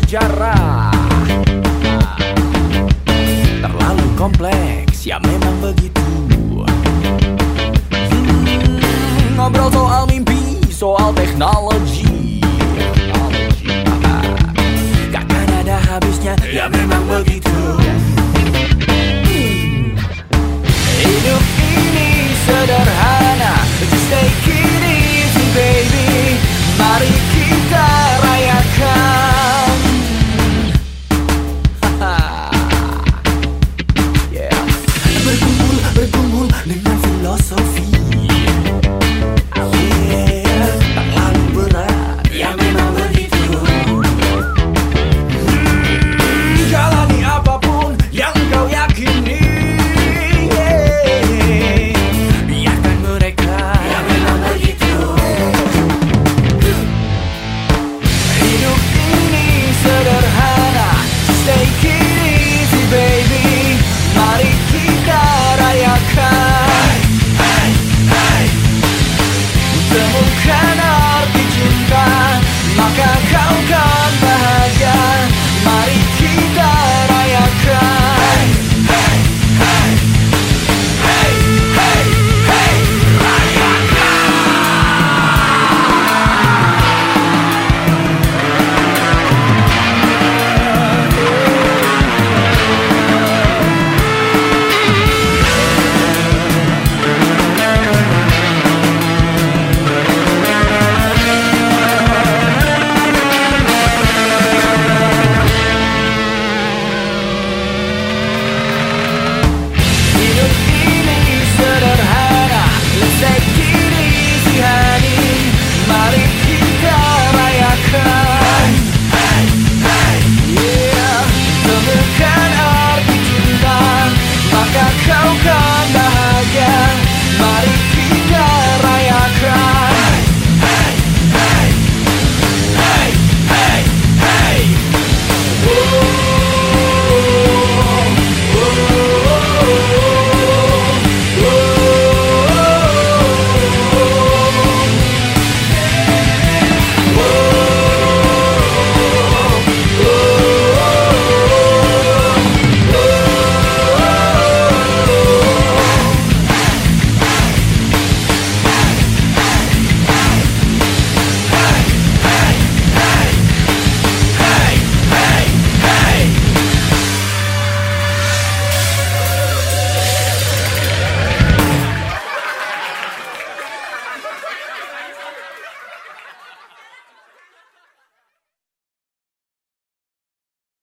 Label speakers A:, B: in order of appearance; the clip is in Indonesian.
A: sejarah. Terlalu kompleks, ya memang begitu. Hmm, Ngobrol soal mimpi, soal teknologi. Gak akan ada habisnya, ya memang begitu.